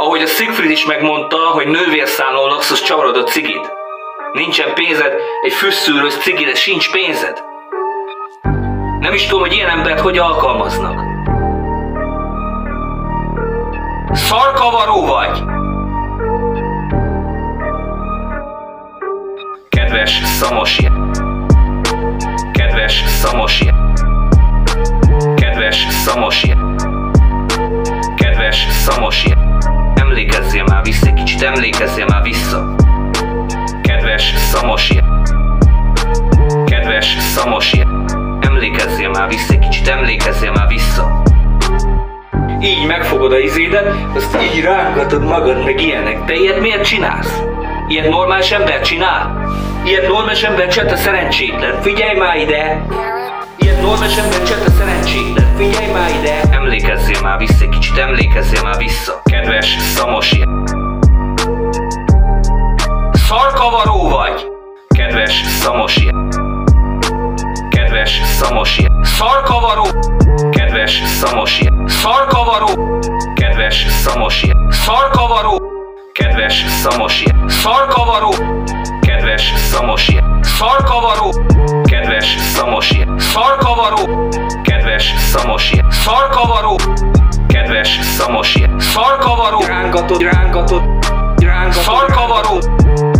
Ahogy a Siegfried is megmondta, hogy nővérszállón laksz, az csavarod a cigit. Nincsen pénzed, egy fűszűrős cigire sincs pénzed. Nem is tudom, hogy ilyen embert hogy alkalmaznak. Szarkavaró vagy! Kedves Szamosi. Kedves Szamosi. Emlékezzél már vissza. Kedves Szamosi. Kedves Szamosi. Emlékezzél már vissza, kicsit emlékezzél már vissza. Így megfogod a izédet, azt így rángatod magad meg ilyenek. Te ilyet miért csinálsz? Ilyet normális ember csinál? Ilyet normális ember csete szerencsétlen. Figyelj már ide! Ilyet normális ember csete szerencsétlen. Figyelj már ide! Emlékezzél már vissza, kicsit emlékezzél már vissza. Kedves Szamosi. Kedves Szamosi. Kedves Szamosi. Szarkavaró! Kedves Szamosi. Szarkavaró! Kedves Szamosi. Szarkavaró! Kedves Szamosi. Szarkavaró! Kedves Szamosi. Szarkavaró! Kedves Szamosi. Szarkavaró! Kedves Szamosi. Szarkavaró! Kedves Szamosi. Szarkavaró! Rángatod, rángatod, rángatod. Szarkavaró!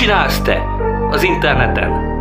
Csinálsz te az interneten?